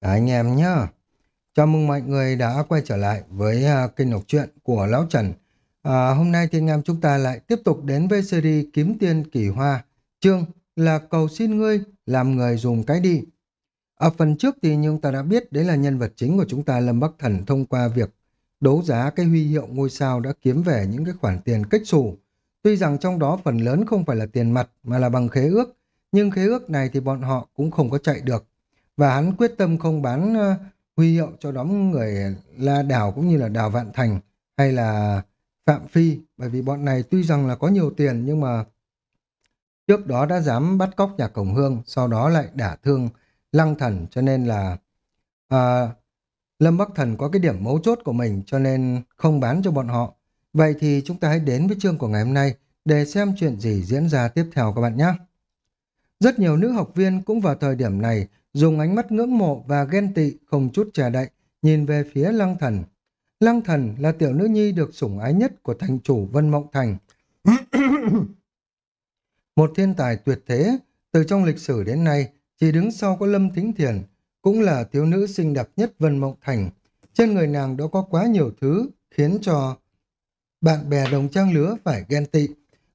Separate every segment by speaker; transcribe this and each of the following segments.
Speaker 1: Anh em nhá. Chào mừng mọi người đã quay trở lại với uh, kênh đọc truyện của Lão Trần. À, hôm nay thì anh em chúng ta lại tiếp tục đến với series Kiếm Tiên Kỳ Hoa. Chương là cầu xin ngươi làm người dùng cái đi. Ở phần trước thì chúng ta đã biết đấy là nhân vật chính của chúng ta Lâm Bắc Thần thông qua việc đấu giá cái huy hiệu ngôi sao đã kiếm về những cái khoản tiền cách xù. Tuy rằng trong đó phần lớn không phải là tiền mặt mà là bằng khế ước, nhưng khế ước này thì bọn họ cũng không có chạy được và hắn quyết tâm không bán huy hiệu cho đám người La Đào cũng như là Đào Vạn Thành hay là Phạm Phi bởi vì bọn này tuy rằng là có nhiều tiền nhưng mà trước đó đã dám bắt cóc nhà Cổng Hương sau đó lại đả thương Lăng Thần cho nên là à, Lâm Bắc Thần có cái điểm mấu chốt của mình cho nên không bán cho bọn họ. Vậy thì chúng ta hãy đến với chương của ngày hôm nay để xem chuyện gì diễn ra tiếp theo các bạn nhé. Rất nhiều nữ học viên cũng vào thời điểm này dùng ánh mắt ngưỡng mộ và ghen tị không chút trà đậy, nhìn về phía lăng thần. Lăng thần là tiểu nữ nhi được sủng ái nhất của thành chủ Vân Mộng Thành. Một thiên tài tuyệt thế, từ trong lịch sử đến nay, chỉ đứng sau có Lâm Thính Thiền, cũng là thiếu nữ xinh đẹp nhất Vân Mộng Thành. Trên người nàng đã có quá nhiều thứ khiến cho bạn bè đồng trang lứa phải ghen tị.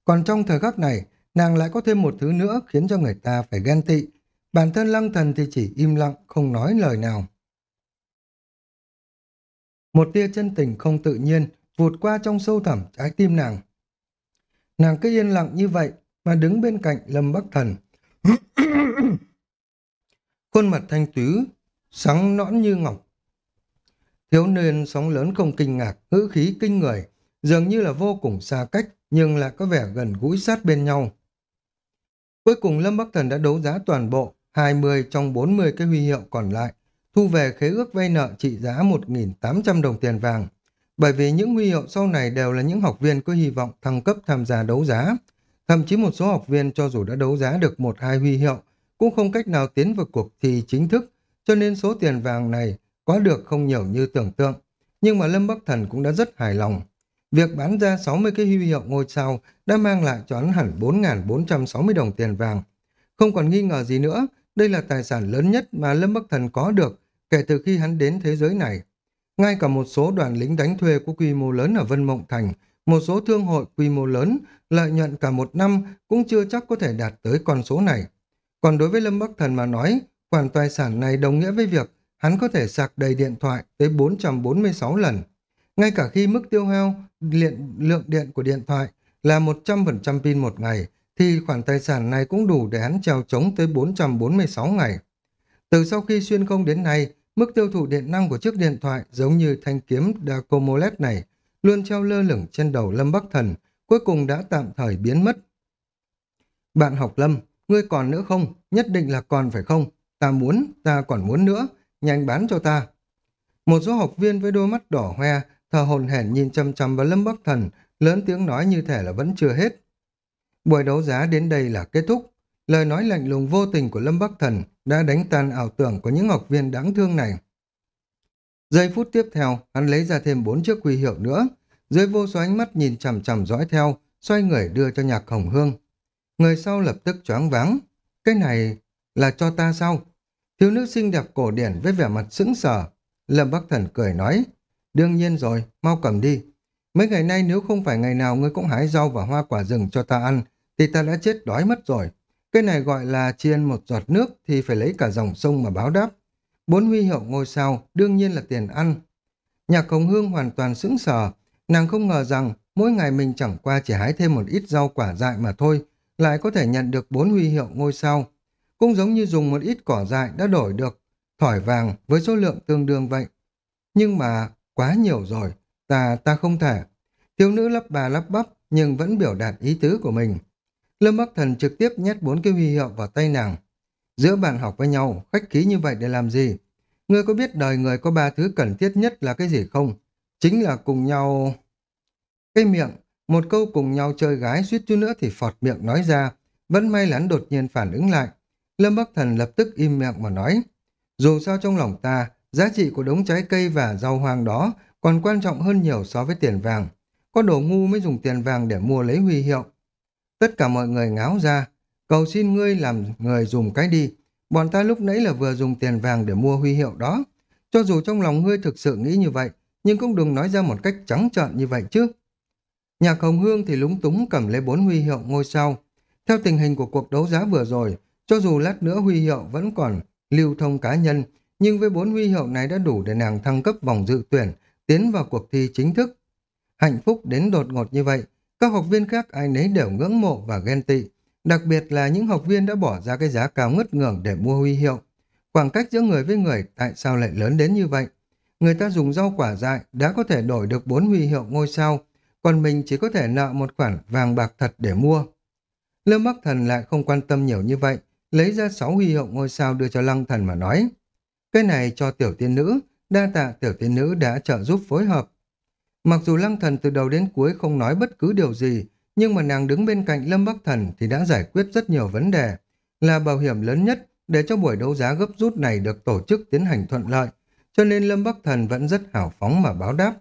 Speaker 1: Còn trong thời khắc này, nàng lại có thêm một thứ nữa khiến cho người ta phải ghen tị, Bản thân lăng thần thì chỉ im lặng, không nói lời nào. Một tia chân tình không tự nhiên vụt qua trong sâu thẳm trái tim nàng. Nàng cứ yên lặng như vậy mà đứng bên cạnh Lâm Bắc Thần. Khuôn mặt thanh tú, sáng nõn như ngọc. Thiếu niên sóng lớn không kinh ngạc, ngữ khí kinh người, dường như là vô cùng xa cách nhưng lại có vẻ gần gũi sát bên nhau. Cuối cùng Lâm Bắc Thần đã đấu giá toàn bộ, 20 trong 40 cái huy hiệu còn lại, thu về khế ước vay nợ trị giá 1.800 đồng tiền vàng. Bởi vì những huy hiệu sau này đều là những học viên có hy vọng thăng cấp tham gia đấu giá. Thậm chí một số học viên cho dù đã đấu giá được một hai huy hiệu, cũng không cách nào tiến vào cuộc thi chính thức, cho nên số tiền vàng này có được không nhiều như tưởng tượng. Nhưng mà Lâm Bắc Thần cũng đã rất hài lòng. Việc bán ra 60 cái huy hiệu ngôi sao đã mang lại cho hắn hẳn 4.460 đồng tiền vàng. Không còn nghi ngờ gì nữa, đây là tài sản lớn nhất mà Lâm Bắc Thần có được kể từ khi hắn đến thế giới này. Ngay cả một số đoàn lính đánh thuê có quy mô lớn ở Vân Mộng Thành, một số thương hội quy mô lớn, lợi nhuận cả một năm cũng chưa chắc có thể đạt tới con số này. Còn đối với Lâm Bắc Thần mà nói, khoản tài sản này đồng nghĩa với việc hắn có thể sạc đầy điện thoại tới 446 lần. Ngay cả khi mức tiêu hao điện, lượng điện của điện thoại là 100% pin một ngày, thì khoản tài sản này cũng đủ để hắn trèo chống tới 446 ngày. Từ sau khi xuyên không đến nay, mức tiêu thụ điện năng của chiếc điện thoại giống như thanh kiếm Dacomolet này luôn treo lơ lửng trên đầu Lâm Bắc Thần, cuối cùng đã tạm thời biến mất. Bạn học Lâm, ngươi còn nữa không? Nhất định là còn phải không? Ta muốn, ta còn muốn nữa, nhanh bán cho ta. Một số học viên với đôi mắt đỏ hoe, thờ hồn hển nhìn chăm chăm vào Lâm Bắc Thần, lớn tiếng nói như thể là vẫn chưa hết. Buổi đấu giá đến đây là kết thúc. Lời nói lạnh lùng vô tình của Lâm Bắc Thần đã đánh tan ảo tưởng của những học viên đáng thương này. Giây phút tiếp theo, hắn lấy ra thêm bốn chiếc huy hiệu nữa. Dưới vô số ánh mắt nhìn chằm chằm dõi theo, xoay người đưa cho nhạc hồng hương. Người sau lập tức choáng váng. Cái này là cho ta sao? Thiếu nữ xinh đẹp cổ điển với vẻ mặt sững sờ. Lâm Bắc Thần cười nói, đương nhiên rồi, mau cầm đi. Mấy ngày nay nếu không phải ngày nào ngươi cũng hái rau và hoa quả rừng cho ta ăn, thì ta đã chết đói mất rồi. Cái này gọi là chiên một giọt nước thì phải lấy cả dòng sông mà báo đáp. Bốn huy hiệu ngôi sao đương nhiên là tiền ăn. Nhạc Hồng Hương hoàn toàn sững sờ, nàng không ngờ rằng mỗi ngày mình chẳng qua chỉ hái thêm một ít rau quả dại mà thôi, lại có thể nhận được bốn huy hiệu ngôi sao. Cũng giống như dùng một ít cỏ dại đã đổi được thỏi vàng với số lượng tương đương vậy. Nhưng mà quá nhiều rồi, ta ta không thể. Thiếu nữ lắp bà lắp bắp nhưng vẫn biểu đạt ý tứ của mình. Lâm Bắc Thần trực tiếp nhét bốn cái huy hiệu vào tay nàng. Giữa bạn học với nhau, khách khí như vậy để làm gì? Ngươi có biết đời người có ba thứ cần thiết nhất là cái gì không? Chính là cùng nhau... Cái miệng, một câu cùng nhau chơi gái suýt chút nữa thì phọt miệng nói ra. Vẫn may là đột nhiên phản ứng lại. Lâm Bắc Thần lập tức im miệng mà nói. Dù sao trong lòng ta, giá trị của đống trái cây và rau hoang đó còn quan trọng hơn nhiều so với tiền vàng. Có đồ ngu mới dùng tiền vàng để mua lấy huy hiệu. Tất cả mọi người ngáo ra, cầu xin ngươi làm người dùng cái đi. bọn ta lúc nãy là vừa dùng tiền vàng để mua huy hiệu đó. Cho dù trong lòng ngươi thực sự nghĩ như vậy, nhưng cũng đừng nói ra một cách trắng trợn như vậy chứ. Nhạc Hồng Hương thì lúng túng cầm lấy bốn huy hiệu ngôi sao. Theo tình hình của cuộc đấu giá vừa rồi, cho dù lát nữa huy hiệu vẫn còn lưu thông cá nhân, nhưng với bốn huy hiệu này đã đủ để nàng thăng cấp vòng dự tuyển, tiến vào cuộc thi chính thức. Hạnh phúc đến đột ngột như vậy, các học viên khác ai nấy đều ngưỡng mộ và ghen tị, đặc biệt là những học viên đã bỏ ra cái giá cao ngất ngưởng để mua huy hiệu. Khoảng cách giữa người với người tại sao lại lớn đến như vậy? Người ta dùng rau quả dại đã có thể đổi được bốn huy hiệu ngôi sao, còn mình chỉ có thể nợ một khoản vàng bạc thật để mua. Lâm Bắc Thần lại không quan tâm nhiều như vậy, lấy ra sáu huy hiệu ngôi sao đưa cho Lăng Thần mà nói. Cái này cho tiểu tiên nữ, đa tạ tiểu tiên nữ đã trợ giúp phối hợp. Mặc dù Lăng Thần từ đầu đến cuối không nói bất cứ điều gì, nhưng mà nàng đứng bên cạnh Lâm Bắc Thần thì đã giải quyết rất nhiều vấn đề, là bảo hiểm lớn nhất để cho buổi đấu giá gấp rút này được tổ chức tiến hành thuận lợi, cho nên Lâm Bắc Thần vẫn rất hào phóng mà báo đáp.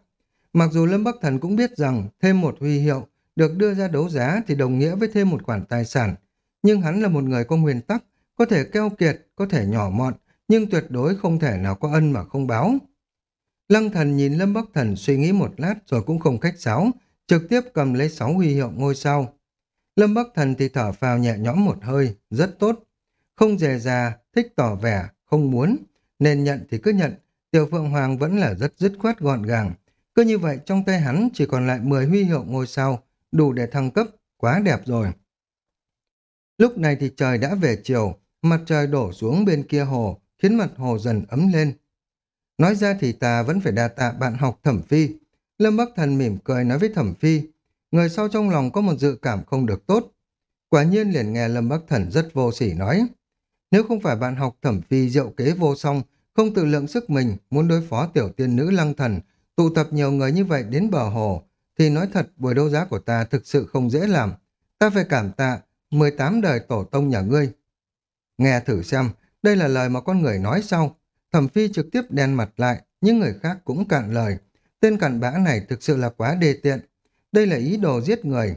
Speaker 1: Mặc dù Lâm Bắc Thần cũng biết rằng thêm một huy hiệu được đưa ra đấu giá thì đồng nghĩa với thêm một khoản tài sản, nhưng hắn là một người có nguyên tắc, có thể keo kiệt, có thể nhỏ mọn, nhưng tuyệt đối không thể nào có ân mà không báo. Lăng thần nhìn Lâm Bắc Thần suy nghĩ một lát rồi cũng không khách sáo, trực tiếp cầm lấy sáu huy hiệu ngôi sao. Lâm Bắc Thần thì thở phào nhẹ nhõm một hơi, rất tốt. Không dè già, thích tỏ vẻ, không muốn, nên nhận thì cứ nhận. Tiểu Phượng Hoàng vẫn là rất dứt khoát gọn gàng. Cứ như vậy trong tay hắn chỉ còn lại 10 huy hiệu ngôi sao, đủ để thăng cấp, quá đẹp rồi. Lúc này thì trời đã về chiều, mặt trời đổ xuống bên kia hồ, khiến mặt hồ dần ấm lên. Nói ra thì ta vẫn phải đa tạ bạn học thẩm phi. Lâm Bắc Thần mỉm cười nói với thẩm phi, người sau trong lòng có một dự cảm không được tốt. Quả nhiên liền nghe Lâm Bắc Thần rất vô sỉ nói, nếu không phải bạn học thẩm phi diệu kế vô song, không tự lượng sức mình, muốn đối phó tiểu tiên nữ lăng thần, tụ tập nhiều người như vậy đến bờ hồ, thì nói thật buổi đấu giá của ta thực sự không dễ làm. Ta phải cảm tạ 18 đời tổ tông nhà ngươi. Nghe thử xem, đây là lời mà con người nói sau. Thẩm phi trực tiếp đen mặt lại, những người khác cũng cạn lời. Tên cặn bã này thực sự là quá đề tiện. Đây là ý đồ giết người.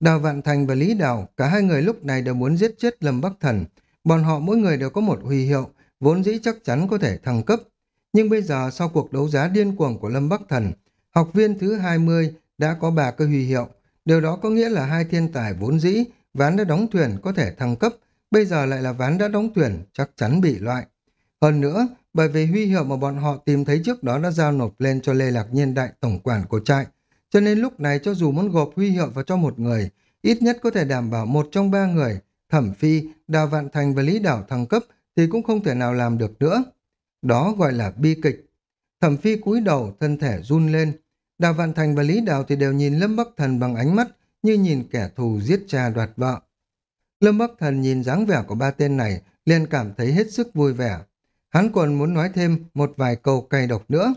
Speaker 1: Đào Vạn Thành và Lý Đào, cả hai người lúc này đều muốn giết chết Lâm Bắc Thần. Bọn họ mỗi người đều có một huy hiệu, vốn dĩ chắc chắn có thể thăng cấp. Nhưng bây giờ sau cuộc đấu giá điên cuồng của Lâm Bắc Thần, học viên thứ 20 đã có ba cơ huy hiệu. Điều đó có nghĩa là hai thiên tài vốn dĩ, ván đã đóng thuyền có thể thăng cấp, bây giờ lại là ván đã đóng thuyền, chắc chắn bị loại. Hơn nữa, bởi vì huy hiệu mà bọn họ tìm thấy trước đó đã giao nộp lên cho Lê Lạc Nhiên đại tổng quản của trại, cho nên lúc này cho dù muốn gộp huy hiệu vào cho một người, ít nhất có thể đảm bảo một trong ba người, Thẩm Phi, Đào Vạn Thành và Lý Đảo thăng cấp thì cũng không thể nào làm được nữa. Đó gọi là bi kịch. Thẩm Phi cúi đầu, thân thể run lên. Đào Vạn Thành và Lý Đào thì đều nhìn Lâm Bắc Thần bằng ánh mắt như nhìn kẻ thù giết cha đoạt vợ. Lâm Bắc Thần nhìn dáng vẻ của ba tên này liền cảm thấy hết sức vui vẻ. Hắn còn muốn nói thêm một vài câu cay độc nữa.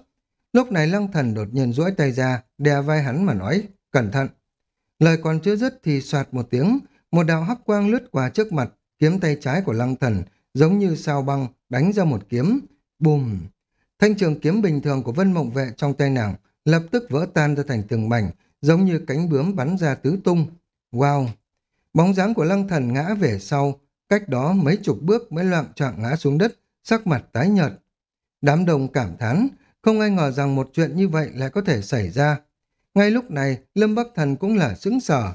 Speaker 1: Lúc này Lăng Thần đột nhiên duỗi tay ra, đè vai hắn mà nói, cẩn thận. Lời còn chưa dứt thì soạt một tiếng, một đạo hắc quang lướt qua trước mặt, kiếm tay trái của Lăng Thần, giống như sao băng, đánh ra một kiếm. Bùm! Thanh trường kiếm bình thường của Vân Mộng Vệ trong tay nàng lập tức vỡ tan ra thành từng mảnh, giống như cánh bướm bắn ra tứ tung. Wow! Bóng dáng của Lăng Thần ngã về sau, cách đó mấy chục bước mới loạn trọng ngã xuống đất, sắc mặt tái nhợt. Đám đông cảm thán, không ai ngờ rằng một chuyện như vậy lại có thể xảy ra. Ngay lúc này, Lâm Bắc Thần cũng là sững sờ.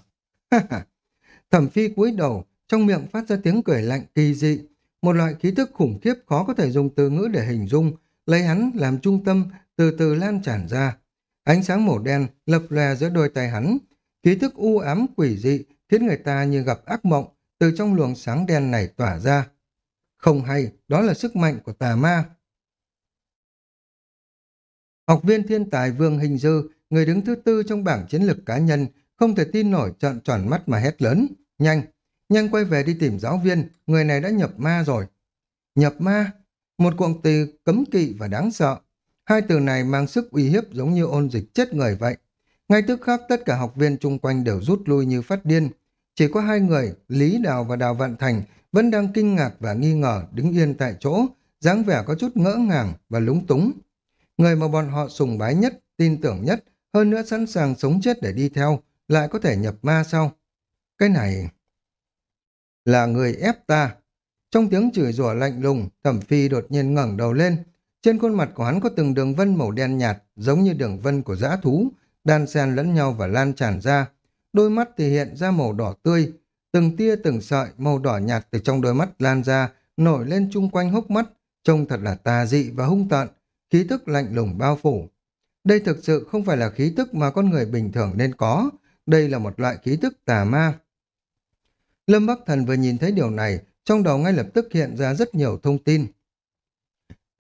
Speaker 1: Thẩm phi cúi đầu, trong miệng phát ra tiếng cười lạnh kỳ dị. Một loại khí thức khủng khiếp khó có thể dùng từ ngữ để hình dung, lấy hắn làm trung tâm, từ từ lan tràn ra. Ánh sáng màu đen lập lè giữa đôi tay hắn. Khí thức u ám quỷ dị khiến người ta như gặp ác mộng từ trong luồng sáng đen này tỏa ra. Không hay, đó là sức mạnh của tà ma. Học viên thiên tài Vương Hình Dư, người đứng thứ tư trong bảng chiến lược cá nhân, không thể tin nổi trợn tròn mắt mà hét lớn. Nhanh, nhanh quay về đi tìm giáo viên, người này đã nhập ma rồi. Nhập ma? Một cụm từ cấm kỵ và đáng sợ. Hai từ này mang sức uy hiếp giống như ôn dịch chết người vậy. Ngay tức khắc tất cả học viên chung quanh đều rút lui như phát điên. Chỉ có hai người, Lý Đào và Đào Vạn Thành, vẫn đang kinh ngạc và nghi ngờ đứng yên tại chỗ, dáng vẻ có chút ngỡ ngàng và lúng túng. Người mà bọn họ sùng bái nhất, tin tưởng nhất, hơn nữa sẵn sàng sống chết để đi theo, lại có thể nhập ma sao? Cái này... Là người ép ta. Trong tiếng chửi rủa lạnh lùng, thẩm phi đột nhiên ngẩng đầu lên. Trên khuôn mặt của hắn có từng đường vân màu đen nhạt, giống như đường vân của dã thú, đan xen lẫn nhau và lan tràn ra. Đôi mắt thì hiện ra màu đỏ tươi, từng tia từng sợi màu đỏ nhạt từ trong đôi mắt lan ra, nổi lên chung quanh hốc mắt, trông thật là tà dị và hung tợn, khí tức lạnh lùng bao phủ. Đây thực sự không phải là khí tức mà con người bình thường nên có, đây là một loại khí tức tà ma. Lâm Bắc Thần vừa nhìn thấy điều này, trong đầu ngay lập tức hiện ra rất nhiều thông tin.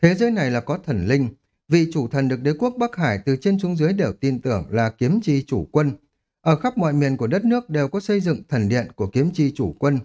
Speaker 1: Thế giới này là có thần linh, vị chủ thần được đế quốc Bắc Hải từ trên xuống dưới đều tin tưởng là kiếm chi chủ quân. Ở khắp mọi miền của đất nước đều có xây dựng thần điện của kiếm chi chủ quân.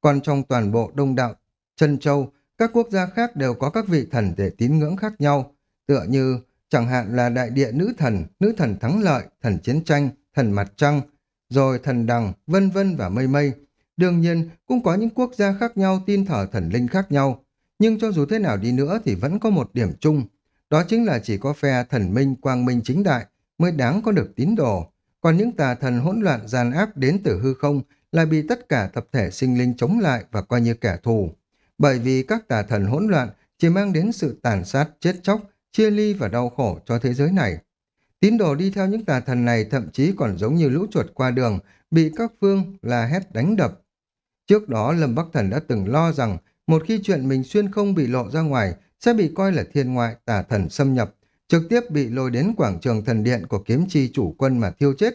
Speaker 1: Còn trong toàn bộ đông đạo, chân châu, các quốc gia khác đều có các vị thần để tín ngưỡng khác nhau, tựa như chẳng hạn là đại địa nữ thần, nữ thần thắng lợi, thần chiến tranh, thần mặt trăng, rồi thần đằng, vân vân và mây mây. Đương nhiên, cũng có những quốc gia khác nhau tin thờ thần linh khác nhau, nhưng cho dù thế nào đi nữa thì vẫn có một điểm chung, đó chính là chỉ có phe thần minh quang minh chính đại mới đáng có được tín đồ, còn những tà thần hỗn loạn gian ác đến từ hư không là bị tất cả tập thể sinh linh chống lại và coi như kẻ thù. Bởi vì các tà thần hỗn loạn chỉ mang đến sự tàn sát, chết chóc, chia ly và đau khổ cho thế giới này. Tín đồ đi theo những tà thần này thậm chí còn giống như lũ chuột qua đường, bị các phương là hét đánh đập. Trước đó Lâm Bắc Thần đã từng lo rằng một khi chuyện mình xuyên không bị lộ ra ngoài sẽ bị coi là thiên ngoại tà thần xâm nhập, trực tiếp bị lôi đến quảng trường thần điện của kiếm chi chủ quân mà thiêu chết.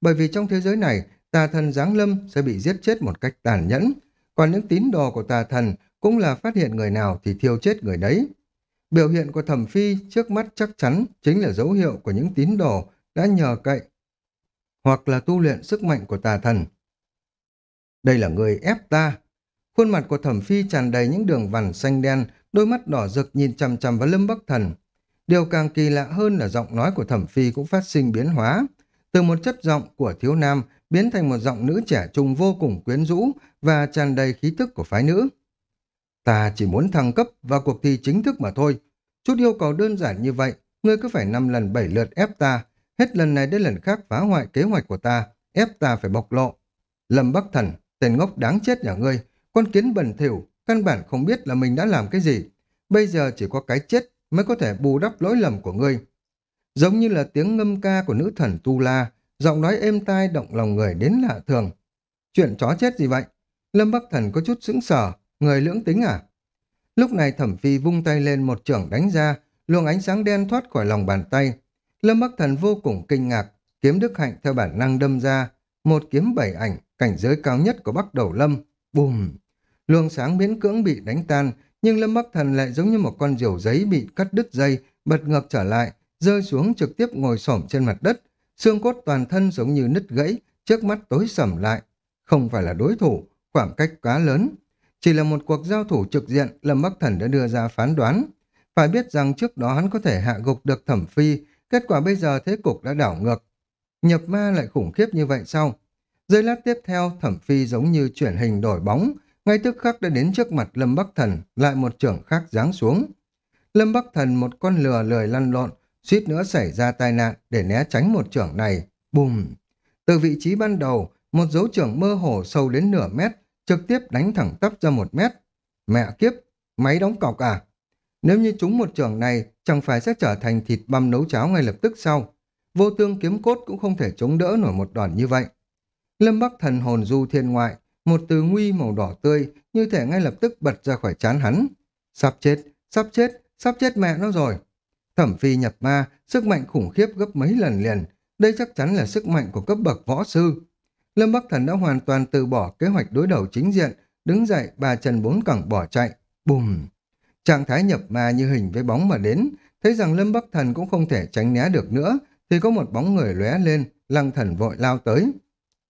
Speaker 1: Bởi vì trong thế giới này, tà thần giáng lâm sẽ bị giết chết một cách tàn nhẫn, còn những tín đồ của tà thần cũng là phát hiện người nào thì thiêu chết người đấy. Biểu hiện của thẩm phi trước mắt chắc chắn chính là dấu hiệu của những tín đồ đã nhờ cậy hoặc là tu luyện sức mạnh của tà thần. Đây là người ép ta. Khuôn mặt của thẩm phi tràn đầy những đường vằn xanh đen, đôi mắt đỏ rực nhìn chằm chằm vào lâm bắc thần. Điều càng kỳ lạ hơn là giọng nói của thẩm phi cũng phát sinh biến hóa. Từ một chất giọng của thiếu nam biến thành một giọng nữ trẻ trung vô cùng quyến rũ và tràn đầy khí tức của phái nữ. Ta chỉ muốn thăng cấp vào cuộc thi chính thức mà thôi. Chút yêu cầu đơn giản như vậy, ngươi cứ phải năm lần bảy lượt ép ta. Hết lần này đến lần khác phá hoại kế hoạch của ta, ép ta phải bộc lộ. Lâm Bắc Thần, tên ngốc đáng chết nhà ngươi, con kiến bẩn thỉu, căn bản không biết là mình đã làm cái gì. Bây giờ chỉ có cái chết mới có thể bù đắp lỗi lầm của ngươi. Giống như là tiếng ngâm ca của nữ thần Tu La, giọng nói êm tai động lòng người đến lạ thường. Chuyện chó chết gì vậy? Lâm Bắc Thần có chút sững sờ, người lưỡng tính à? Lúc này thẩm phi vung tay lên một trưởng đánh ra, luồng ánh sáng đen thoát khỏi lòng bàn tay. Lâm Bắc Thần vô cùng kinh ngạc, kiếm đức hạnh theo bản năng đâm ra, một kiếm bảy ảnh, cảnh giới cao nhất của Bắc Đầu Lâm. Bùm! Luồng sáng miễn cưỡng bị đánh tan, nhưng Lâm Bắc Thần lại giống như một con diều giấy bị cắt đứt dây, bật ngược trở lại, rơi xuống trực tiếp ngồi xổm trên mặt đất. Xương cốt toàn thân giống như nứt gãy, trước mắt tối sầm lại. Không phải là đối thủ, khoảng cách quá lớn. Chỉ là một cuộc giao thủ trực diện, Lâm Bắc Thần đã đưa ra phán đoán. Phải biết rằng trước đó hắn có thể hạ gục được thẩm phi, kết quả bây giờ thế cục đã đảo ngược. Nhập ma lại khủng khiếp như vậy sao? Giây lát tiếp theo, thẩm phi giống như chuyển hình đổi bóng, ngay tức khắc đã đến trước mặt Lâm Bắc Thần, lại một trưởng khác giáng xuống. Lâm Bắc Thần một con lừa lười lăn lộn, suýt nữa xảy ra tai nạn để né tránh một trưởng này. Bùm! Từ vị trí ban đầu, một dấu trưởng mơ hồ sâu đến nửa mét, trực tiếp đánh thẳng tắp ra một mét. Mẹ kiếp! Máy đóng cọc à? Nếu như chúng một trưởng này, chẳng phải sẽ trở thành thịt băm nấu cháo ngay lập tức sau. Vô tương kiếm cốt cũng không thể chống đỡ nổi một đòn như vậy. Lâm Bắc thần hồn du thiên ngoại, một từ nguy màu đỏ tươi, như thể ngay lập tức bật ra khỏi chán hắn. Sắp chết, sắp chết, sắp chết mẹ nó rồi. Thẩm phi nhập ma, sức mạnh khủng khiếp gấp mấy lần liền. Đây chắc chắn là sức mạnh của cấp bậc võ sư. Lâm Bắc Thần đã hoàn toàn từ bỏ kế hoạch đối đầu chính diện, đứng dậy ba chân bốn cẳng bỏ chạy. Bùm! Trạng thái nhập ma như hình với bóng mà đến, thấy rằng Lâm Bắc Thần cũng không thể tránh né được nữa, thì có một bóng người lóe lên, lăng thần vội lao tới.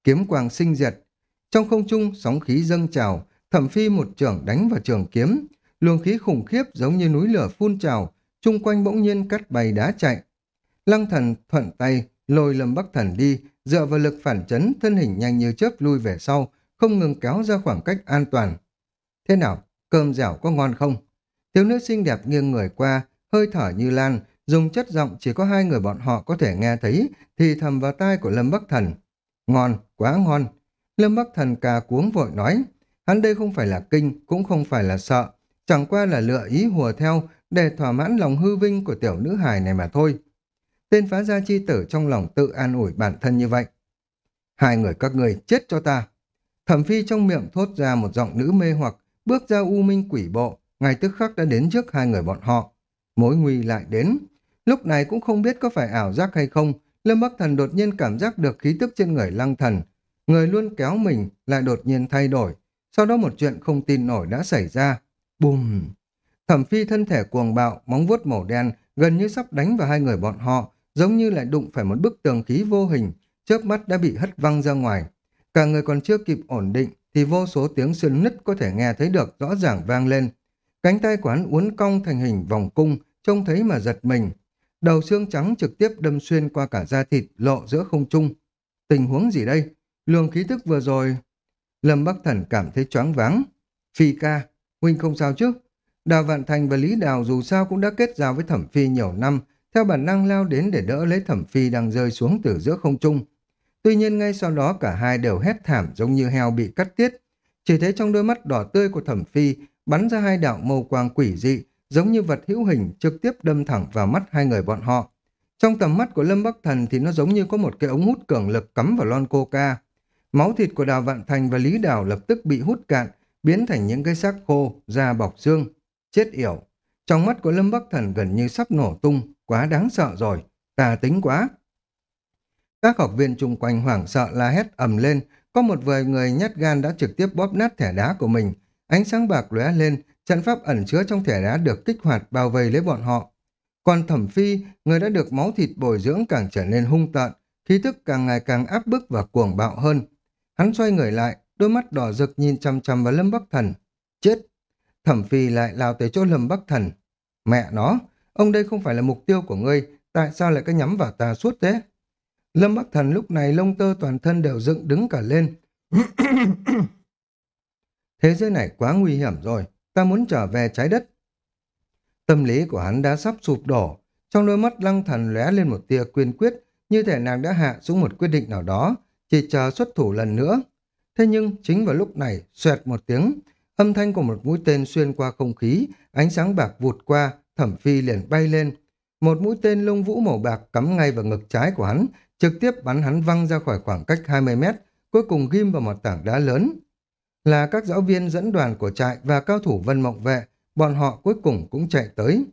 Speaker 1: Kiếm quang sinh diệt. Trong không trung, sóng khí dâng trào, thẩm phi một trường đánh vào trường kiếm. Luồng khí khủng khiếp giống như núi lửa phun trào, chung quanh bỗng nhiên cắt bay đá chạy. Lăng thần thuận tay, lôi Lâm Bắc Thần đi, dựa vào lực phản chấn, thân hình nhanh như chớp lui về sau, không ngừng kéo ra khoảng cách an toàn. Thế nào, cơm dẻo có ngon không? Thiếu nữ xinh đẹp nghiêng người qua, hơi thở như lan, dùng chất giọng chỉ có hai người bọn họ có thể nghe thấy, thì thầm vào tai của Lâm Bắc Thần. Ngon, quá ngon. Lâm Bắc Thần cà cuống vội nói, hắn đây không phải là kinh, cũng không phải là sợ, chẳng qua là lựa ý hùa theo để thỏa mãn lòng hư vinh của tiểu nữ hài này mà thôi. Tên phá gia chi tử trong lòng tự an ủi bản thân như vậy. Hai người các người chết cho ta. Thẩm phi trong miệng thốt ra một giọng nữ mê hoặc, bước ra u minh quỷ bộ, ngay tức khắc đã đến trước hai người bọn họ. Mối nguy lại đến. Lúc này cũng không biết có phải ảo giác hay không, Lâm Bắc Thần đột nhiên cảm giác được khí tức trên người lăng thần. Người luôn kéo mình lại đột nhiên thay đổi. Sau đó một chuyện không tin nổi đã xảy ra. Bùm! Thẩm phi thân thể cuồng bạo, móng vuốt màu đen, gần như sắp đánh vào hai người bọn họ, giống như lại đụng phải một bức tường khí vô hình, chớp mắt đã bị hất văng ra ngoài. Cả người còn chưa kịp ổn định, thì vô số tiếng xương nứt có thể nghe thấy được rõ ràng vang lên. Cánh tay quán uốn cong thành hình vòng cung, trông thấy mà giật mình. Đầu xương trắng trực tiếp đâm xuyên qua cả da thịt lộ giữa không trung. Tình huống gì đây? Luồng khí thức vừa rồi... Lâm Bắc Thần cảm thấy choáng váng. Phi ca, huynh không sao chứ? Đào Vạn Thành và Lý Đào dù sao cũng đã kết giao với Thẩm Phi nhiều năm, theo bản năng lao đến để đỡ lấy Thẩm Phi đang rơi xuống từ giữa không trung. Tuy nhiên ngay sau đó cả hai đều hét thảm giống như heo bị cắt tiết. Chỉ thấy trong đôi mắt đỏ tươi của Thẩm Phi bắn ra hai đạo màu quang quỷ dị, giống như vật hữu hình trực tiếp đâm thẳng vào mắt hai người bọn họ. Trong tầm mắt của Lâm Bắc Thần thì nó giống như có một cái ống hút cường lực cắm vào lon coca. Máu thịt của Đào Vạn Thành và Lý Đào lập tức bị hút cạn, biến thành những cái xác khô, da bọc xương. Chết yểu. Trong mắt của Lâm Bắc Thần gần như sắp nổ tung, quá đáng sợ rồi, tà tính quá. Các học viên chung quanh hoảng sợ la hét ầm lên, có một vài người nhát gan đã trực tiếp bóp nát thẻ đá của mình. Ánh sáng bạc lóe lên, trận pháp ẩn chứa trong thẻ đá được kích hoạt bao vây lấy bọn họ. Còn thẩm phi, người đã được máu thịt bồi dưỡng càng trở nên hung tợn, khí thức càng ngày càng áp bức và cuồng bạo hơn. Hắn xoay người lại, đôi mắt đỏ rực nhìn chằm chằm vào Lâm Bắc Thần. Chết! Thẩm phi lại lao tới chỗ Lâm Bắc Thần. Mẹ nó, ông đây không phải là mục tiêu của ngươi, tại sao lại cứ nhắm vào ta suốt thế? Lâm Bắc Thần lúc này lông tơ toàn thân đều dựng đứng cả lên. Thế giới này quá nguy hiểm rồi, ta muốn trở về trái đất. Tâm lý của hắn đã sắp sụp đổ, trong đôi mắt lăng thần lóe lên một tia quyên quyết, như thể nàng đã hạ xuống một quyết định nào đó, chỉ chờ xuất thủ lần nữa. Thế nhưng chính vào lúc này, xoẹt một tiếng, âm thanh của một mũi tên xuyên qua không khí, ánh sáng bạc vụt qua, thẩm phi liền bay lên. Một mũi tên lông vũ màu bạc cắm ngay vào ngực trái của hắn, trực tiếp bắn hắn văng ra khỏi khoảng cách 20 mét, cuối cùng ghim vào một tảng đá lớn. Là các giáo viên dẫn đoàn của trại và cao thủ vân mộng vệ, bọn họ cuối cùng cũng chạy tới.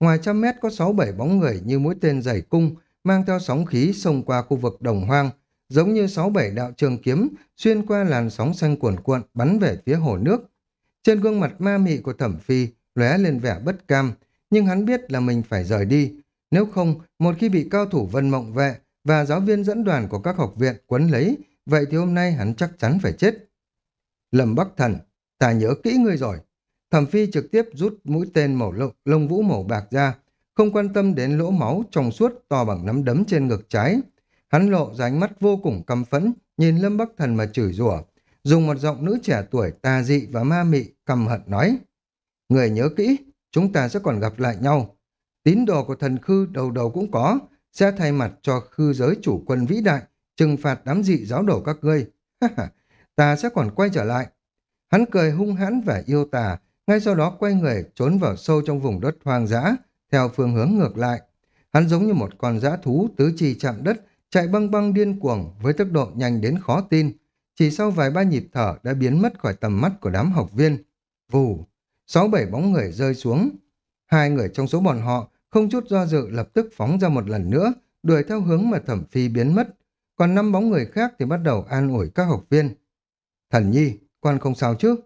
Speaker 1: Ngoài trăm mét có 6-7 bóng người như mũi tên dày cung, mang theo sóng khí xông qua khu vực đồng hoang, giống như 6-7 đạo trường kiếm xuyên qua làn sóng xanh cuồn cuộn bắn về phía hồ nước. Trên gương mặt ma mị của thẩm phi lóe lên vẻ bất cam, nhưng hắn biết là mình phải rời đi. Nếu không, một khi bị cao thủ vân mộng vệ và giáo viên dẫn đoàn của các học viện quấn lấy, vậy thì hôm nay hắn chắc chắn phải chết. Lâm Bắc Thần, ta nhớ kỹ ngươi rồi. Thẩm Phi trực tiếp rút mũi tên màu lông, lông vũ màu bạc ra, không quan tâm đến lỗ máu trong suốt to bằng nắm đấm trên ngực trái. Hắn lộ ra ánh mắt vô cùng căm phẫn, nhìn Lâm Bắc Thần mà chửi rủa, dùng một giọng nữ trẻ tuổi tà dị và ma mị căm hận nói. Người nhớ kỹ, chúng ta sẽ còn gặp lại nhau. Tín đồ của thần khư đầu đầu cũng có, sẽ thay mặt cho khư giới chủ quân vĩ đại, trừng phạt đám dị giáo đổ các ngươi. ta sẽ còn quay trở lại. Hắn cười hung hãn và yêu tà, ngay sau đó quay người trốn vào sâu trong vùng đất hoang dã, theo phương hướng ngược lại. Hắn giống như một con dã thú tứ chi chạm đất, chạy băng băng điên cuồng với tốc độ nhanh đến khó tin. Chỉ sau vài ba nhịp thở đã biến mất khỏi tầm mắt của đám học viên. Vù, sáu bảy bóng người rơi xuống. Hai người trong số bọn họ không chút do dự lập tức phóng ra một lần nữa, đuổi theo hướng mà thẩm phi biến mất. Còn năm bóng người khác thì bắt đầu an ủi các học viên. Thần nhi, con không sao chứ?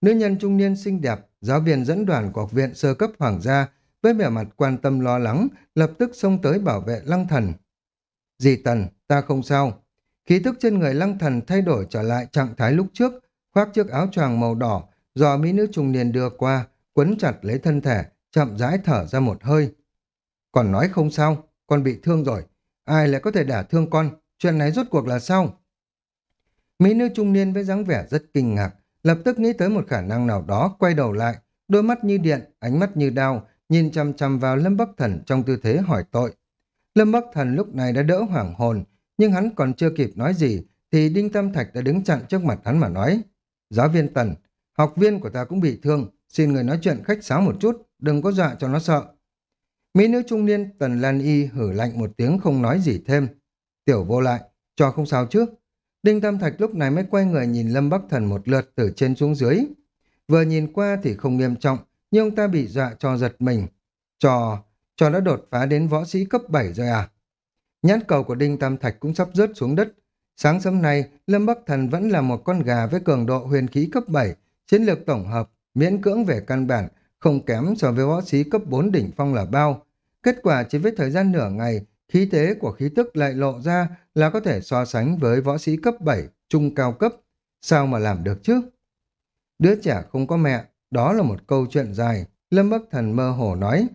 Speaker 1: Nữ nhân trung niên xinh đẹp, giáo viên dẫn đoàn của học viện sơ cấp hoàng gia, với vẻ mặt quan tâm lo lắng, lập tức xông tới bảo vệ lăng thần. Dì Tần, ta không sao. Khí thức trên người lăng thần thay đổi trở lại trạng thái lúc trước, khoác chiếc áo choàng màu đỏ, do mỹ nữ trung niên đưa qua, quấn chặt lấy thân thể, chậm rãi thở ra một hơi. Còn nói không sao, con bị thương rồi. Ai lại có thể đả thương con? Chuyện này rốt cuộc là sao? Mỹ nữ trung niên với dáng vẻ rất kinh ngạc, lập tức nghĩ tới một khả năng nào đó, quay đầu lại, đôi mắt như điện, ánh mắt như đao, nhìn chăm chăm vào Lâm Bắc Thần trong tư thế hỏi tội. Lâm Bắc Thần lúc này đã đỡ hoảng hồn, nhưng hắn còn chưa kịp nói gì, thì Đinh Tam Thạch đã đứng chặn trước mặt hắn mà nói, Giáo viên Tần, học viên của ta cũng bị thương, xin người nói chuyện khách sáo một chút, đừng có dọa cho nó sợ. Mỹ nữ trung niên Tần Lan Y hử lạnh một tiếng không nói gì thêm. Tiểu vô lại, cho không sao chứ. Đinh Tam Thạch lúc này mới quay người nhìn Lâm Bắc Thần một lượt từ trên xuống dưới. Vừa nhìn qua thì không nghiêm trọng, nhưng ông ta bị dọa cho giật mình. Trò, cho đã đột phá đến võ sĩ cấp 7 rồi à? Nhãn cầu của Đinh Tam Thạch cũng sắp rớt xuống đất. Sáng sớm nay, Lâm Bắc Thần vẫn là một con gà với cường độ huyền khí cấp 7, chiến lược tổng hợp, miễn cưỡng về căn bản, không kém so với võ sĩ cấp 4 đỉnh phong là bao. Kết quả chỉ với thời gian nửa ngày, khí thế của khí tức lại lộ ra là có thể so sánh với võ sĩ cấp 7, trung cao cấp. Sao mà làm được chứ? Đứa trẻ không có mẹ, đó là một câu chuyện dài, Lâm Bắc Thần mơ hồ nói.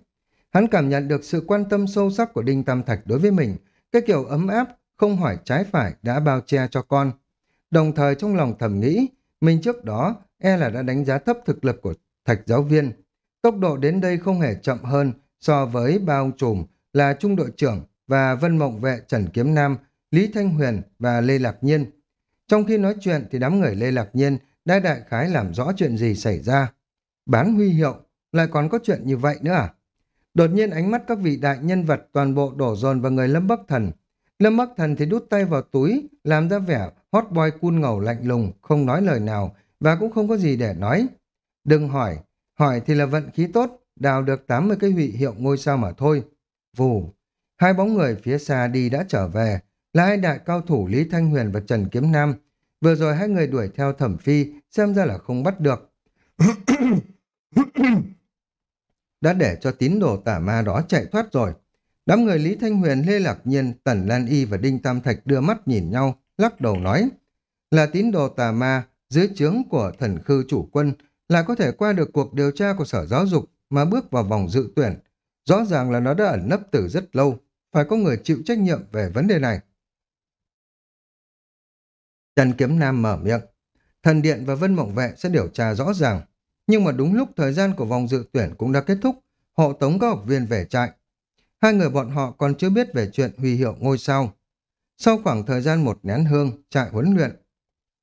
Speaker 1: Hắn cảm nhận được sự quan tâm sâu sắc của Đinh Tam Thạch đối với mình, cái kiểu ấm áp, không hỏi trái phải đã bao che cho con. Đồng thời trong lòng thầm nghĩ, mình trước đó e là đã đánh giá thấp thực lực của Thạch giáo viên. Tốc độ đến đây không hề chậm hơn so với bao trùm là trung đội trưởng và Vân Mộng Vệ Trần Kiếm Nam, Lý Thanh Huyền và Lê Lạc Nhiên. Trong khi nói chuyện thì đám người Lê Lạc Nhiên đã đại khái làm rõ chuyện gì xảy ra. Bán huy hiệu, lại còn có chuyện như vậy nữa à? Đột nhiên ánh mắt các vị đại nhân vật toàn bộ đổ dồn vào người Lâm Bắc Thần. Lâm Bắc Thần thì đút tay vào túi, làm ra vẻ hot boy cun ngầu lạnh lùng, không nói lời nào và cũng không có gì để nói. Đừng hỏi, hỏi thì là vận khí tốt, đào được 80 cái huy hiệu ngôi sao mà thôi. Vù, hai bóng người phía xa đi đã trở về, là hai đại cao thủ Lý Thanh Huyền và Trần Kiếm Nam. Vừa rồi hai người đuổi theo thẩm phi, xem ra là không bắt được. đã để cho tín đồ tả ma đó chạy thoát rồi. Đám người Lý Thanh Huyền, Lê Lạc Nhiên, Tần Lan Y và Đinh Tam Thạch đưa mắt nhìn nhau, lắc đầu nói. Là tín đồ tà ma, dưới trướng của thần khư chủ quân, là có thể qua được cuộc điều tra của Sở Giáo dục mà bước vào vòng dự tuyển. Rõ ràng là nó đã ẩn nấp từ rất lâu, phải có người chịu trách nhiệm về vấn đề này. Trần Kiếm Nam mở miệng. Thần Điện và Vân Mộng Vệ sẽ điều tra rõ ràng. Nhưng mà đúng lúc thời gian của vòng dự tuyển cũng đã kết thúc, hộ tống các học viên về trại. Hai người bọn họ còn chưa biết về chuyện huy hiệu ngôi sao. Sau khoảng thời gian một nén hương, trại huấn luyện.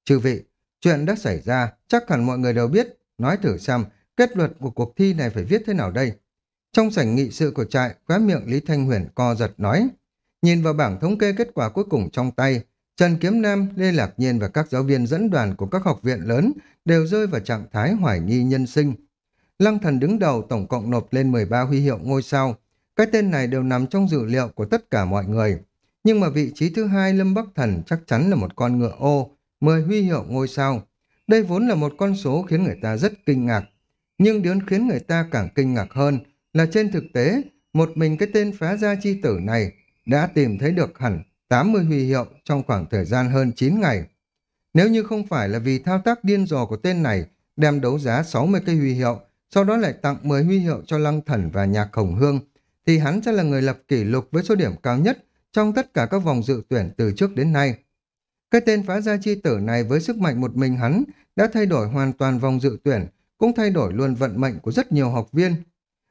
Speaker 1: Chư vị, chuyện đã xảy ra, chắc hẳn mọi người đều biết. Nói thử xem, kết luận của cuộc thi này phải viết thế nào đây? Trong sảnh nghị sự của trại, khóe miệng Lý Thanh Huyền co giật nói. Nhìn vào bảng thống kê kết quả cuối cùng trong tay, Trần Kiếm Nam, Lê Lạc Nhiên và các giáo viên dẫn đoàn của các học viện lớn đều rơi vào trạng thái hoài nghi nhân sinh. Lăng thần đứng đầu tổng cộng nộp lên 13 huy hiệu ngôi sao. Cái tên này đều nằm trong dữ liệu của tất cả mọi người. Nhưng mà vị trí thứ hai Lâm Bắc Thần chắc chắn là một con ngựa ô, 10 huy hiệu ngôi sao. Đây vốn là một con số khiến người ta rất kinh ngạc. Nhưng điều khiến người ta càng kinh ngạc hơn là trên thực tế, một mình cái tên phá gia chi tử này đã tìm thấy được hẳn 80 huy hiệu trong khoảng thời gian hơn 9 ngày. Nếu như không phải là vì thao tác điên rồ của tên này đem đấu giá 60 cây huy hiệu, sau đó lại tặng 10 huy hiệu cho Lăng Thần và Nhạc khổng Hương, thì hắn sẽ là người lập kỷ lục với số điểm cao nhất trong tất cả các vòng dự tuyển từ trước đến nay. Cái tên phá gia chi tử này với sức mạnh một mình hắn đã thay đổi hoàn toàn vòng dự tuyển, cũng thay đổi luôn vận mệnh của rất nhiều học viên.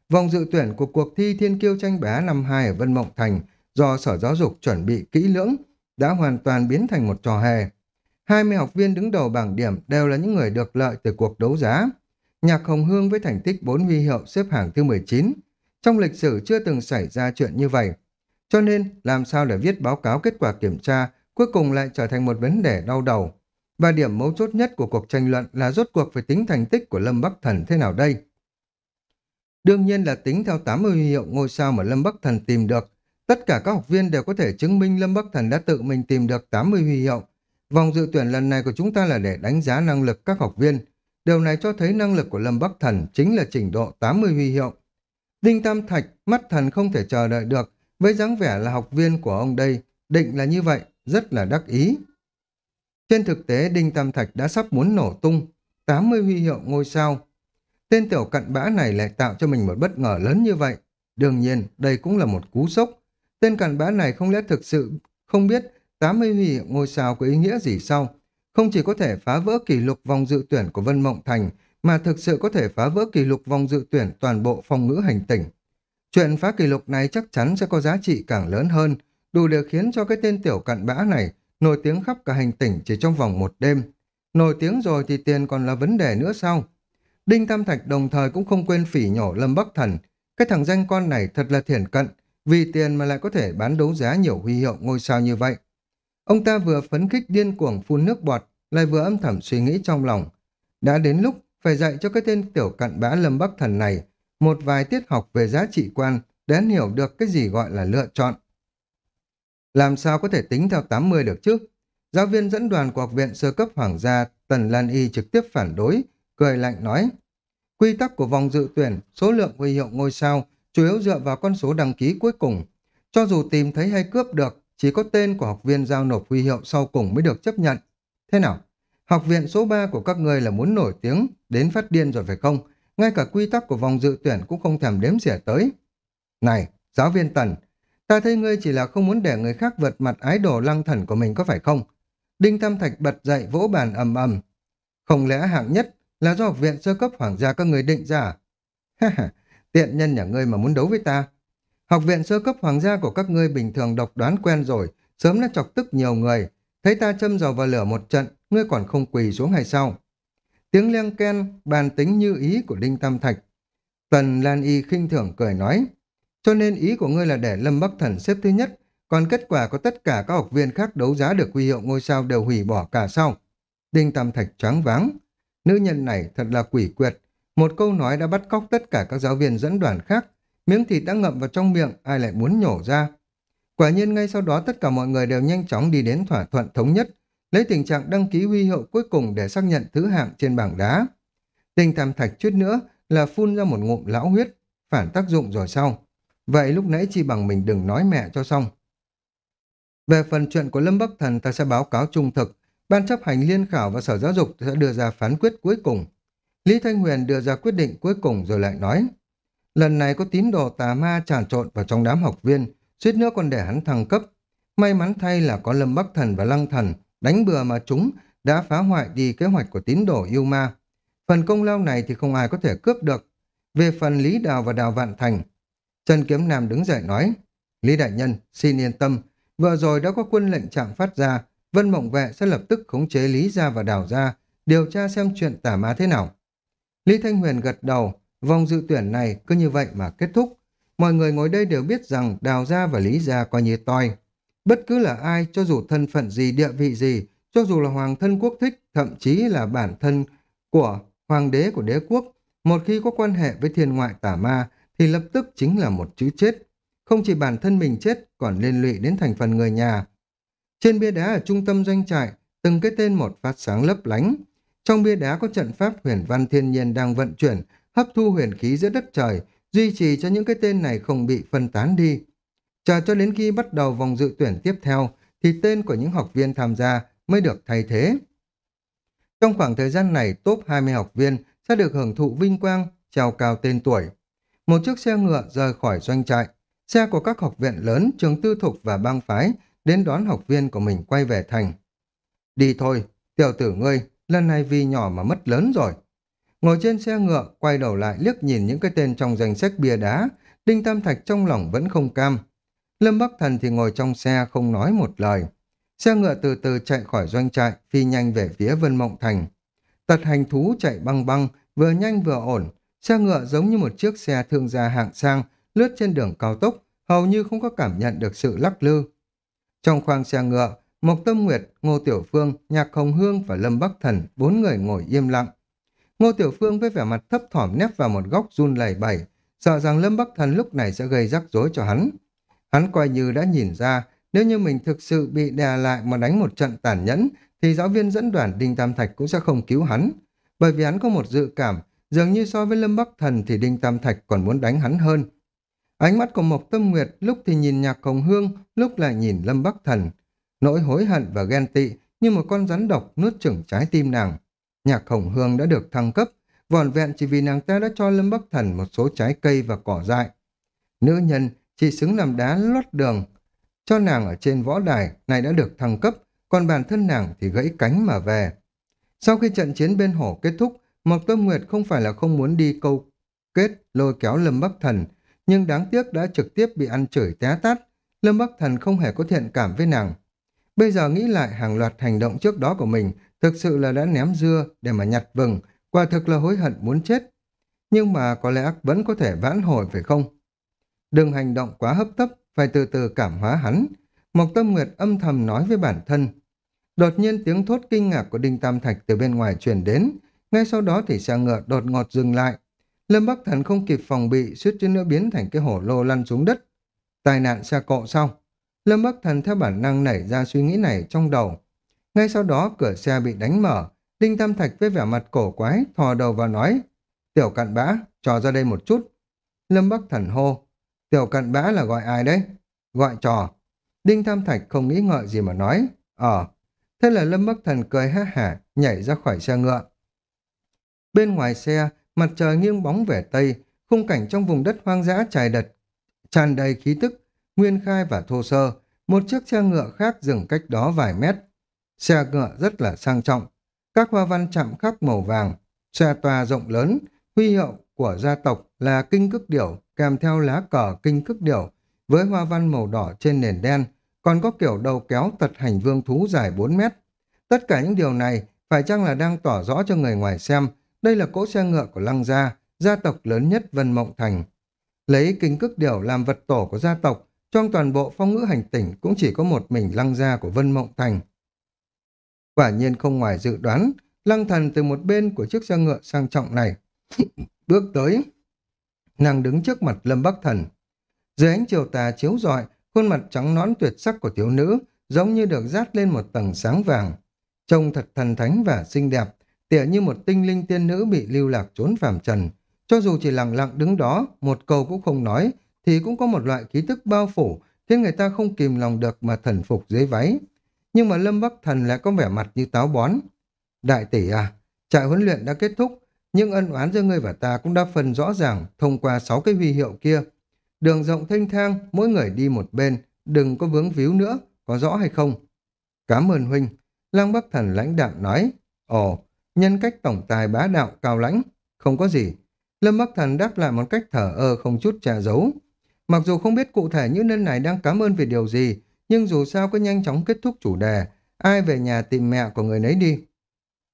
Speaker 1: Vòng dự tuyển của cuộc thi Thiên Kiêu tranh bá năm 2 ở Vân Mộng Thành do Sở Giáo dục chuẩn bị kỹ lưỡng đã hoàn toàn biến thành một trò hề. 20 học viên đứng đầu bảng điểm đều là những người được lợi từ cuộc đấu giá. Nhạc Hồng Hương với thành tích 4 huy hiệu xếp hạng thứ 19. Trong lịch sử chưa từng xảy ra chuyện như vậy. Cho nên, làm sao để viết báo cáo kết quả kiểm tra cuối cùng lại trở thành một vấn đề đau đầu. Và điểm mấu chốt nhất của cuộc tranh luận là rốt cuộc phải tính thành tích của Lâm Bắc Thần thế nào đây? Đương nhiên là tính theo 80 huy hiệu ngôi sao mà Lâm Bắc Thần tìm được. Tất cả các học viên đều có thể chứng minh Lâm Bắc Thần đã tự mình tìm được 80 huy hiệu. Vòng dự tuyển lần này của chúng ta là để đánh giá năng lực các học viên. Điều này cho thấy năng lực của Lâm Bắc Thần chính là trình độ 80 huy hiệu. Đinh Tam Thạch, mắt thần không thể chờ đợi được, với dáng vẻ là học viên của ông đây, định là như vậy, rất là đắc ý. Trên thực tế, Đinh Tam Thạch đã sắp muốn nổ tung, 80 huy hiệu ngôi sao. Tên tiểu cặn bã này lại tạo cho mình một bất ngờ lớn như vậy. Đương nhiên, đây cũng là một cú sốc. Tên cặn bã này không lẽ thực sự không biết 80 huy hiệu ngôi sao có ý nghĩa gì sau. Không chỉ có thể phá vỡ kỷ lục vòng dự tuyển của Vân Mộng Thành, mà thực sự có thể phá vỡ kỷ lục vòng dự tuyển toàn bộ phong ngữ hành tỉnh. Chuyện phá kỷ lục này chắc chắn sẽ có giá trị càng lớn hơn, đủ để khiến cho cái tên tiểu cặn bã này nổi tiếng khắp cả hành tỉnh chỉ trong vòng một đêm. Nổi tiếng rồi thì tiền còn là vấn đề nữa sao? Đinh Tam Thạch đồng thời cũng không quên phỉ nhổ Lâm Bắc Thần. Cái thằng danh con này thật là thiển cận, vì tiền mà lại có thể bán đấu giá nhiều huy hiệu ngôi sao như vậy. Ông ta vừa phấn khích điên cuồng phun nước bọt, lại vừa âm thầm suy nghĩ trong lòng. Đã đến lúc phải dạy cho cái tên tiểu cặn bã Lâm Bắc Thần này một vài tiết học về giá trị quan để hắn hiểu được cái gì gọi là lựa chọn. Làm sao có thể tính theo 80 được chứ? Giáo viên dẫn đoàn của học viện sơ cấp hoàng gia Tần Lan Y trực tiếp phản đối, cười lạnh nói. Quy tắc của vòng dự tuyển, số lượng huy hiệu ngôi sao chủ yếu dựa vào con số đăng ký cuối cùng. Cho dù tìm thấy hay cướp được, chỉ có tên của học viên giao nộp huy hiệu sau cùng mới được chấp nhận. Thế nào? Học viện số 3 của các ngươi là muốn nổi tiếng, đến phát điên rồi phải không? Ngay cả quy tắc của vòng dự tuyển cũng không thèm đếm xỉa tới. Này, giáo viên Tần, ta thấy ngươi chỉ là không muốn để người khác vượt mặt ái đồ lăng thần của mình có phải không? Đinh Tam Thạch bật dậy vỗ bàn ầm ầm. Không lẽ hạng nhất là do học viện sơ cấp hoàng gia các người định ra à? Ha ha, tiện nhân nhà ngươi mà muốn đấu với ta. Học viện sơ cấp hoàng gia của các ngươi bình thường độc đoán quen rồi, sớm đã chọc tức nhiều người. Thấy ta châm dầu vào lửa một trận, ngươi còn không quỳ xuống hay sao? Tiếng leng ken, bàn tính như ý của Đinh Tam Thạch. Tần Lan Y khinh thường cười nói, cho nên ý của ngươi là để Lâm Bắc Thần xếp thứ nhất, còn kết quả có tất cả các học viên khác đấu giá được huy hiệu ngôi sao đều hủy bỏ cả sau. Đinh Tam Thạch choáng váng. Nữ nhân này thật là quỷ quyệt. Một câu nói đã bắt cóc tất cả các giáo viên dẫn đoàn khác. Miếng thịt đã ngậm vào trong miệng, ai lại muốn nhổ ra. Quả nhiên ngay sau đó tất cả mọi người đều nhanh chóng đi đến thỏa thuận thống nhất, lấy tình trạng đăng ký huy hiệu cuối cùng để xác nhận thứ hạng trên bảng đá. Tình Tam Thạch chút nữa là phun ra một ngụm lão huyết, phản tác dụng rồi sau. Vậy lúc nãy chỉ bằng mình đừng nói mẹ cho xong. Về phần chuyện của Lâm Bắc Thần ta sẽ báo cáo trung thực, Ban chấp hành liên khảo và Sở Giáo dục sẽ đưa ra phán quyết cuối cùng. Lý Thanh Huyền đưa ra quyết định cuối cùng rồi lại nói, lần này có tín đồ tà ma tràn trộn vào trong đám học viên, suýt nữa còn để hắn thăng cấp. May mắn thay là có Lâm Bắc Thần và Lăng Thần đánh bừa mà chúng đã phá hoại đi kế hoạch của tín đồ yêu ma. Phần công lao này thì không ai có thể cướp được. Về phần Lý Đào và Đào Vạn Thành, Trần Kiếm Nam đứng dậy nói, Lý Đại Nhân, xin yên tâm, vừa rồi đã có quân lệnh trạng phát ra, Vân Mộng Vệ sẽ lập tức khống chế Lý Gia và Đào Gia, điều tra xem chuyện tả ma thế nào. Lý Thanh Huyền gật đầu, vòng dự tuyển này cứ như vậy mà kết thúc. Mọi người ngồi đây đều biết rằng Đào Gia và Lý Gia coi như toi. Bất cứ là ai, cho dù thân phận gì, địa vị gì, cho dù là hoàng thân quốc thích, thậm chí là bản thân của hoàng đế của đế quốc, một khi có quan hệ với thiên ngoại tả ma thì lập tức chính là một chữ chết. Không chỉ bản thân mình chết, còn liên lụy đến thành phần người nhà. Trên bia đá ở trung tâm doanh trại, từng cái tên một phát sáng lấp lánh. Trong bia đá có trận pháp huyền văn thiên nhiên đang vận chuyển, hấp thu huyền khí giữa đất trời, duy trì cho những cái tên này không bị phân tán đi. Chờ cho đến khi bắt đầu vòng dự tuyển tiếp theo, thì tên của những học viên tham gia mới được thay thế. Trong khoảng thời gian này, top 20 học viên sẽ được hưởng thụ vinh quang, treo cao tên tuổi. Một chiếc xe ngựa rời khỏi doanh trại. Xe của các học viện lớn, trường tư thục và bang phái đến đón học viên của mình quay về thành. Đi thôi, tiểu tử ngươi, lần này vì nhỏ mà mất lớn rồi. Ngồi trên xe ngựa, quay đầu lại liếc nhìn những cái tên trong danh sách bia đá, Đinh Tam Thạch trong lòng vẫn không cam. Lâm Bắc Thần thì ngồi trong xe không nói một lời. Xe ngựa từ từ chạy khỏi doanh trại, phi nhanh về phía Vân Mộng Thành. Tật hành thú chạy băng băng, vừa nhanh vừa ổn. Xe ngựa giống như một chiếc xe thương gia hạng sang, lướt trên đường cao tốc, hầu như không có cảm nhận được sự lắc lư. Trong khoang xe ngựa, Mộc Tâm Nguyệt, Ngô Tiểu Phương, Nhạc Hồng Hương và Lâm Bắc Thần, bốn người ngồi im lặng. Ngô Tiểu Phương với vẻ mặt thấp thỏm nép vào một góc run lẩy bẩy, sợ rằng Lâm Bắc Thần lúc này sẽ gây rắc rối cho hắn. Hắn coi như đã nhìn ra, nếu như mình thực sự bị đè lại mà đánh một trận tàn nhẫn, thì giáo viên dẫn đoàn Đinh Tam Thạch cũng sẽ không cứu hắn. Bởi vì hắn có một dự cảm, dường như so với Lâm Bắc Thần thì Đinh Tam Thạch còn muốn đánh hắn hơn. Ánh mắt của Mộc Tâm Nguyệt lúc thì nhìn Nhạc Hồng Hương, lúc lại nhìn Lâm Bắc Thần. Nỗi hối hận và ghen tị như một con rắn độc nuốt chửng trái tim nàng. Nhạc Hồng Hương đã được thăng cấp, vòn vẹn chỉ vì nàng ta đã cho Lâm Bắc Thần một số trái cây và cỏ dại. Nữ nhân chỉ xứng làm đá lót đường. Cho nàng ở trên võ đài này đã được thăng cấp, còn bản thân nàng thì gãy cánh mà về. Sau khi trận chiến bên hổ kết thúc, Mộc Tâm Nguyệt không phải là không muốn đi câu kết lôi kéo Lâm Bắc Thần, nhưng đáng tiếc đã trực tiếp bị ăn chửi té tát. Lâm Bắc Thần không hề có thiện cảm với nàng. Bây giờ nghĩ lại hàng loạt hành động trước đó của mình, thực sự là đã ném dưa để mà nhặt vừng, quả thực là hối hận muốn chết. Nhưng mà có lẽ vẫn có thể vãn hồi phải không? Đừng hành động quá hấp tấp, phải từ từ cảm hóa hắn. Mộc Tâm Nguyệt âm thầm nói với bản thân. Đột nhiên tiếng thốt kinh ngạc của Đinh Tam Thạch từ bên ngoài truyền đến. Ngay sau đó thì xe ngựa đột ngột dừng lại. Lâm Bắc Thần không kịp phòng bị, suýt chút nữa biến thành cái hổ lô lăn xuống đất. Tai nạn xe cộ sau. Lâm Bắc Thần theo bản năng nảy ra suy nghĩ này trong đầu. Ngay sau đó cửa xe bị đánh mở. Đinh Tam Thạch với vẻ mặt cổ quái thò đầu vào nói. Tiểu cặn bã, trò ra đây một chút. Lâm Bắc Thần hô. Tiểu cặn bã là gọi ai đấy? Gọi trò. Đinh Tam Thạch không nghĩ ngợi gì mà nói. Ờ. Thế là Lâm Bắc Thần cười ha hả, nhảy ra khỏi xe ngựa. Bên ngoài xe, mặt trời nghiêng bóng về Tây, khung cảnh trong vùng đất hoang dã trải đật, tràn đầy khí tức, nguyên khai và thô sơ. Một chiếc xe ngựa khác dừng cách đó vài mét. Xe ngựa rất là sang trọng. Các hoa văn chạm khắc màu vàng, xe toa rộng lớn, huy hiệu của gia tộc là kinh cước điểu kèm theo lá cờ kinh cước điểu với hoa văn màu đỏ trên nền đen, còn có kiểu đầu kéo tật hành vương thú dài 4 mét. Tất cả những điều này phải chăng là đang tỏ rõ cho người ngoài xem đây là cỗ xe ngựa của Lăng Gia, gia tộc lớn nhất Vân Mộng Thành. Lấy kinh cước điểu làm vật tổ của gia tộc, trong toàn bộ phong ngữ hành tỉnh cũng chỉ có một mình Lăng Gia của Vân Mộng Thành. Quả nhiên không ngoài dự đoán, Lăng Thần từ một bên của chiếc xe ngựa sang trọng này bước tới. Nàng đứng trước mặt Lâm Bắc Thần. Dưới ánh chiều tà chiếu rọi, khuôn mặt trắng nõn tuyệt sắc của thiếu nữ giống như được dát lên một tầng sáng vàng. Trông thật thần thánh và xinh đẹp, tựa như một tinh linh tiên nữ bị lưu lạc trốn phàm trần. Cho dù chỉ lặng lặng đứng đó, một câu cũng không nói, thì cũng có một loại khí tức bao phủ, khiến người ta không kìm lòng được mà thần phục dưới váy. Nhưng mà Lâm Bắc Thần lại có vẻ mặt như táo bón. Đại tỷ à, trại huấn luyện đã kết thúc, nhưng ân oán giữa ngươi và ta cũng đã phần rõ ràng thông qua sáu cái huy hiệu kia. Đường rộng thanh thang, mỗi người đi một bên, đừng có vướng víu nữa, có rõ hay không? Cảm ơn huynh. Lăng Bắc Thần lãnh đạm nói. Ồ, nhân cách tổng tài bá đạo cao lãnh. Không có gì. Lâm Bắc Thần đáp lại một cách thở ơ không chút trà giấu. Mặc dù không biết cụ thể những nơi này đang cảm ơn vì điều gì, nhưng dù sao cứ nhanh chóng kết thúc chủ đề, ai về nhà tìm mẹ của người nấy đi.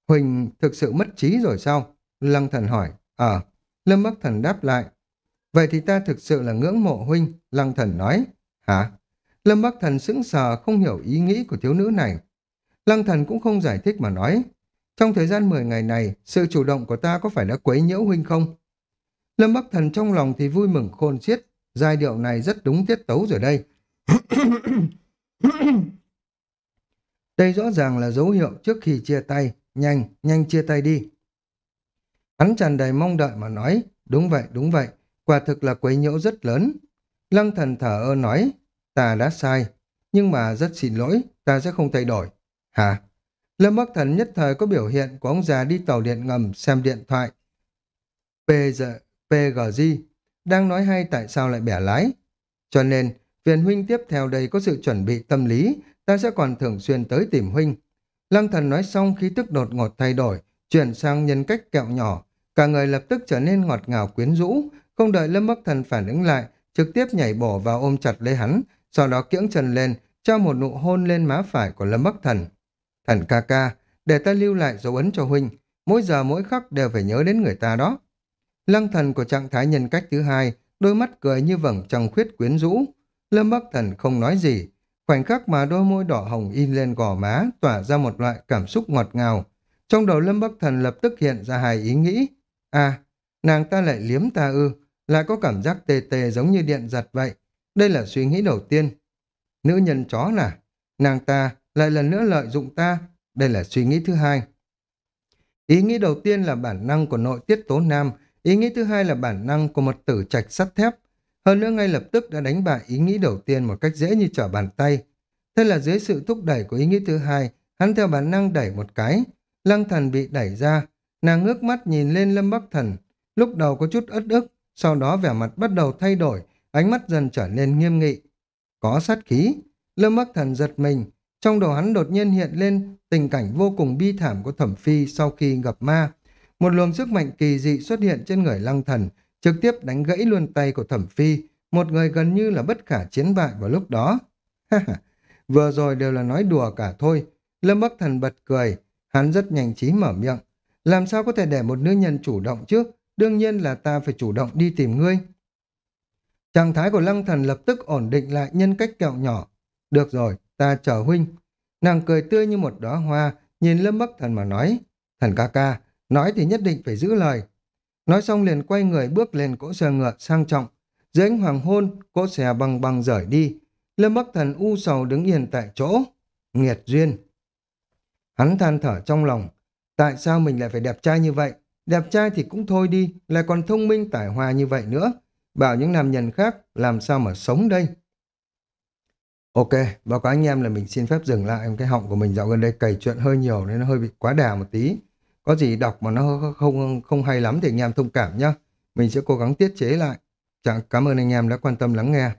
Speaker 1: Huỳnh thực sự mất trí rồi sao? Lăng thần hỏi. Ờ. Lâm Bắc Thần đáp lại. Vậy thì ta thực sự là ngưỡng mộ huynh, Lăng thần nói. Hả? Lâm Bắc Thần sững sờ không hiểu ý nghĩ của thiếu nữ này. Lăng thần cũng không giải thích mà nói. Trong thời gian 10 ngày này, sự chủ động của ta có phải đã quấy nhiễu huynh không? Lâm Bắc Thần trong lòng thì vui mừng khôn xiết. Giai điệu này rất đúng tiết tấu rồi đây đây rõ ràng là dấu hiệu trước khi chia tay. Nhanh, nhanh chia tay đi. Hắn tràn đầy mong đợi mà nói, đúng vậy, đúng vậy, quả thực là quấy nhiễu rất lớn. Lăng thần thở ơ nói, ta đã sai, nhưng mà rất xin lỗi, ta sẽ không thay đổi. Hả? Lâm Bắc Thần nhất thời có biểu hiện của ông già đi tàu điện ngầm xem điện thoại. PG, PGG đang nói hay tại sao lại bẻ lái. Cho nên, viện huynh tiếp theo đây có sự chuẩn bị tâm lý, ta sẽ còn thường xuyên tới tìm huynh. Lăng thần nói xong khí tức đột ngột thay đổi, chuyển sang nhân cách kẹo nhỏ, Cả người lập tức trở nên ngọt ngào quyến rũ, không đợi Lâm Bắc Thần phản ứng lại, trực tiếp nhảy bổ vào ôm chặt lấy hắn, sau đó kiễng chân lên, cho một nụ hôn lên má phải của Lâm Bắc Thần. Thần ca ca, để ta lưu lại dấu ấn cho huynh, mỗi giờ mỗi khắc đều phải nhớ đến người ta đó. Lăng thần của trạng thái nhân cách thứ hai, đôi mắt cười như vầng trăng khuyết quyến rũ. Lâm Bắc Thần không nói gì, khoảnh khắc mà đôi môi đỏ hồng in lên gò má, tỏa ra một loại cảm xúc ngọt ngào. Trong đầu Lâm Bắc Thần lập tức hiện ra hai ý nghĩ, À, nàng ta lại liếm ta ư, lại có cảm giác tê tê giống như điện giật vậy. Đây là suy nghĩ đầu tiên. Nữ nhân chó là, nàng ta lại lần nữa lợi dụng ta. Đây là suy nghĩ thứ hai. Ý nghĩ đầu tiên là bản năng của nội tiết tố nam, ý nghĩ thứ hai là bản năng của một tử trạch sắt thép. Hơn nữa ngay lập tức đã đánh bại ý nghĩ đầu tiên một cách dễ như trở bàn tay. Thế là dưới sự thúc đẩy của ý nghĩ thứ hai, hắn theo bản năng đẩy một cái. Lăng thần bị đẩy ra, Nàng ngước mắt nhìn lên Lâm Bắc Thần, lúc đầu có chút ất ức, sau đó vẻ mặt bắt đầu thay đổi, ánh mắt dần trở nên nghiêm nghị. Có sát khí, Lâm Bắc Thần giật mình, trong đầu hắn đột nhiên hiện lên tình cảnh vô cùng bi thảm của Thẩm Phi sau khi gặp ma. Một luồng sức mạnh kỳ dị xuất hiện trên người Lăng Thần, trực tiếp đánh gãy luôn tay của Thẩm Phi, một người gần như là bất khả chiến bại vào lúc đó. Vừa rồi đều là nói đùa cả thôi. Lâm Bắc Thần bật cười, Hắn rất nhanh trí mở miệng. Làm sao có thể để một nữ nhân chủ động trước Đương nhiên là ta phải chủ động đi tìm ngươi. Trạng thái của lăng thần lập tức ổn định lại nhân cách kẹo nhỏ. Được rồi, ta chờ huynh. Nàng cười tươi như một đóa hoa, nhìn Lâm Bắc Thần mà nói. Thần ca ca, nói thì nhất định phải giữ lời. Nói xong liền quay người bước lên cỗ xe ngựa sang trọng. Dưới ánh hoàng hôn, cỗ xe băng băng rời đi. Lâm Bắc Thần u sầu đứng yên tại chỗ. Nghiệt duyên. Hắn than thở trong lòng. Tại sao mình lại phải đẹp trai như vậy? Đẹp trai thì cũng thôi đi, lại còn thông minh tài hoa như vậy nữa. Bảo những nam nhân khác làm sao mà sống đây? Ok, báo cáo anh em là mình xin phép dừng lại. Cái họng của mình dạo gần đây cày chuyện hơi nhiều nên nó hơi bị quá đà một tí. Có gì đọc mà nó không không hay lắm thì anh em thông cảm nhé. Mình sẽ cố gắng tiết chế lại. Chẳng cảm ơn anh em đã quan tâm lắng nghe.